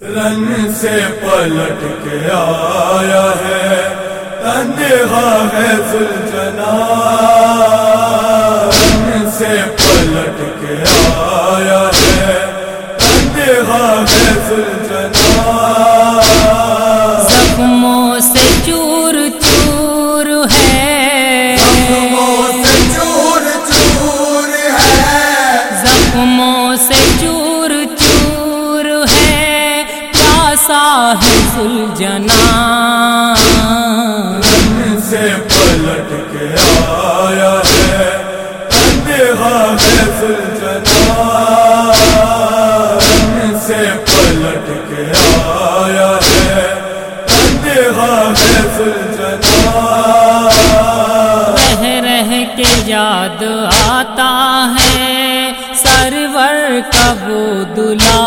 رن سے پلٹ کے آیا ہے تنہا ہے سلجنا رن سے پلٹ کے آیا ہے تنہا ہے پلٹ کے آیا ہے اندھا سے پلٹ کے آیا ہے اندھا رہ رہ کے یاد آتا ہے، سرور کا وہ دلا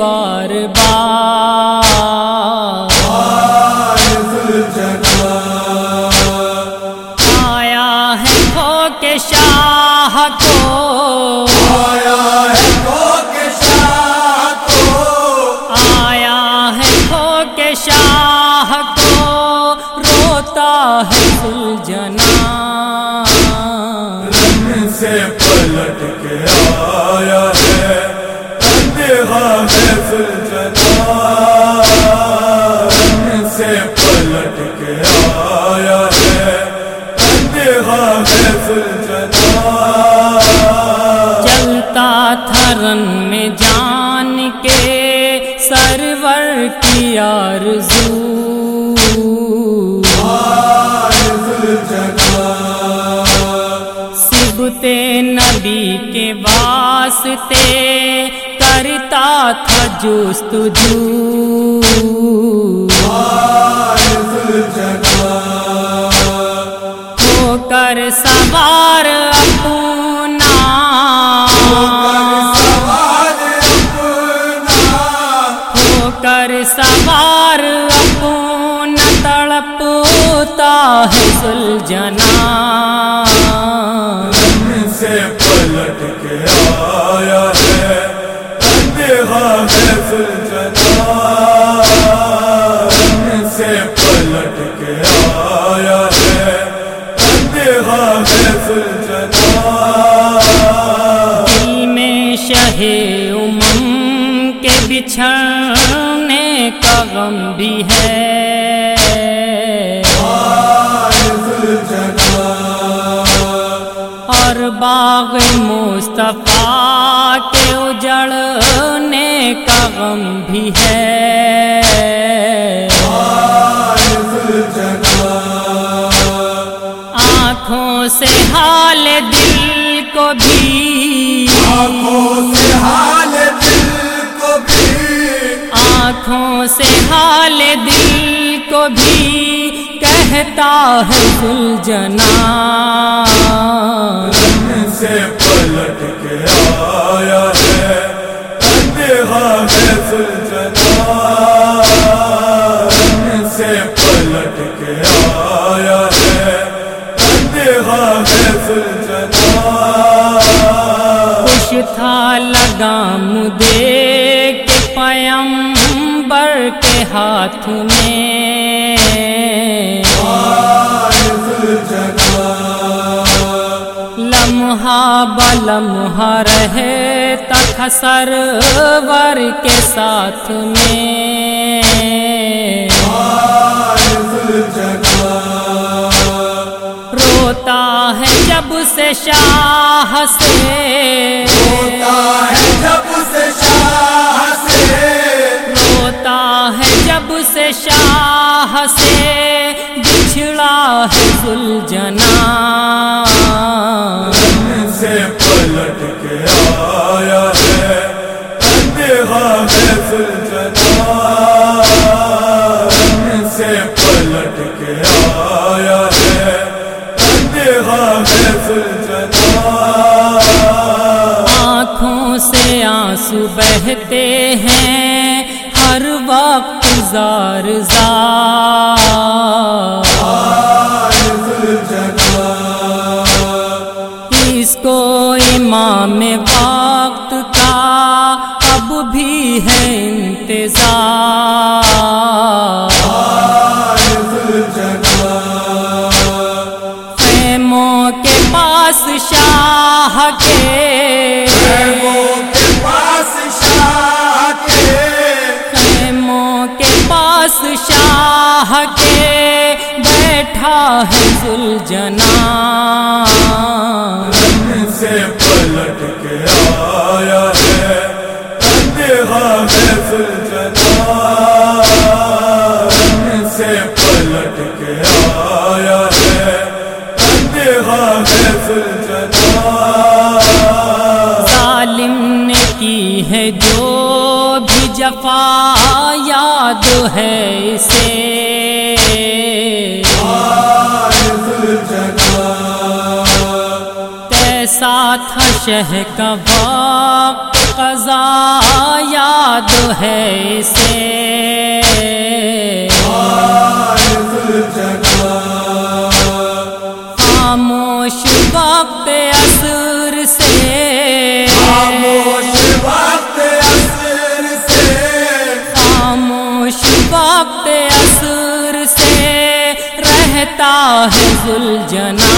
بار بار آیا ہے کھو کے شاہ کو آیا ہے کھو کے شاہ کو روتا ہے سلجنا تھا رن میں جان کے سرور کی آرزو۔ سبت نبی کے واسطے کرتا تھا جستجو۔ ہو کر ہے سلجنا سے پلٹ کے آیا ہے اندھا ہے سلجنا سے پلٹ کے آیا ہے اندھا ہے سلجنا دل میں شہ امم کے بچھڑنے کا غم بھی ہے۔ باغ مصطفیٰ کے اجڑنے کا غم بھی ہے آنکھوں سے حال دل کو بھی حال دل کو بھی آنکھوں سے حال دل کو بھی کہتا ہے سلجنا سے پلٹ کے آیا ہے اندھا ہے سلجنا سے پلٹ کے آیا ہے اندھا ہے سلجنا خوش تھا لگام دے کے پیمبر کے ہاتھ میں۔ لمحہ رہے تک سرور کے ساتھ میں روتا ہے جب سے شاہ سے جب سے شاہ سے روتا ہے جب سے شاہ سے بچھڑا ہے سلجنا سے پلٹ کے آیا ہے اندھا آنکھوں سے آنسو بہتے ہیں، ہر وقت زار زار۔ پاس شاہ کے۔ خیموں کے شاہ کے۔ کے پاس شاہ کے۔ بیٹھا ہے سے پلٹ کے آیا ہے۔ تنہا جو بھی جفا یاد ہے اسے۔ تیسا تھا شہ کا وقت قضا یاد ہے اسے۔ ہے زلجنا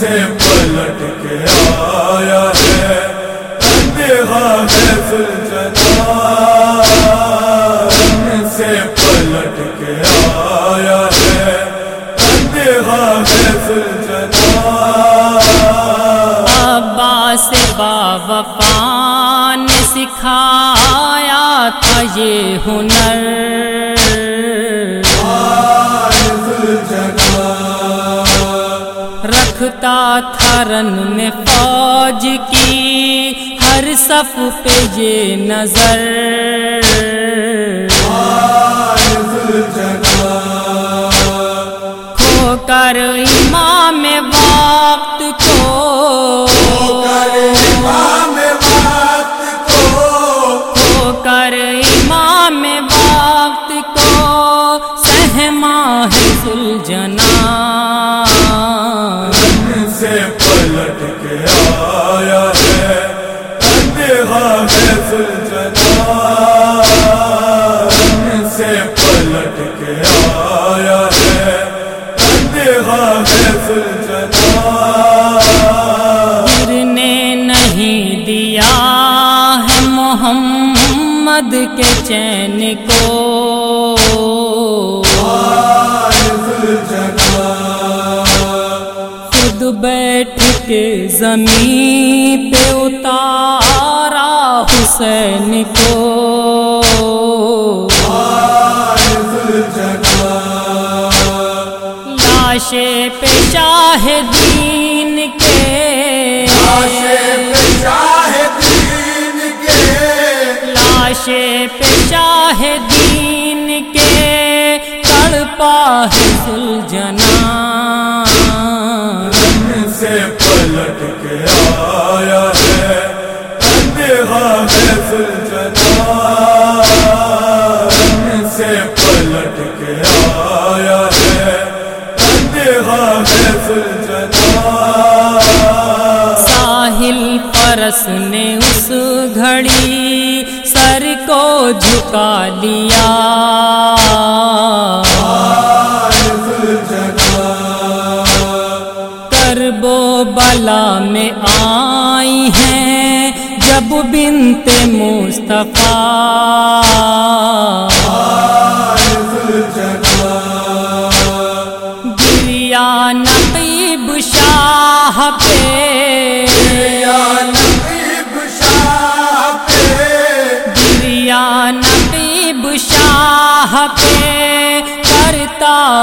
سے پلٹ کے آیا ہے اندھا ہے سے پلٹ کے آیا ہے اندھا ہے عباس نے سکھایا تھا یہ ہنر۔ تھا رن میں فوج کی ہر صف پہ یہ نظر۔ کھو کر امام وقت کو۔ کھو کر امام وقت کو۔ سہما ہے سلجنا اندھا نہیں دیا ہے محمد کے چین کو۔ خود بیٹھ کے زمین پہ اتارا حسین کو۔ لاشے پہ شاہدین کے۔ لاشے پہ شاہدین کے۔ تڑپا ہے سلجنا پرس نے اس گھڑی سر کو جھکا لیا کربو بلا میں آئی ہیں جب بنت مصطفیٰ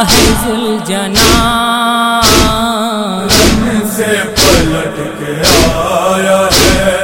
ہے زلجنا سے پلٹ کے آیا ہے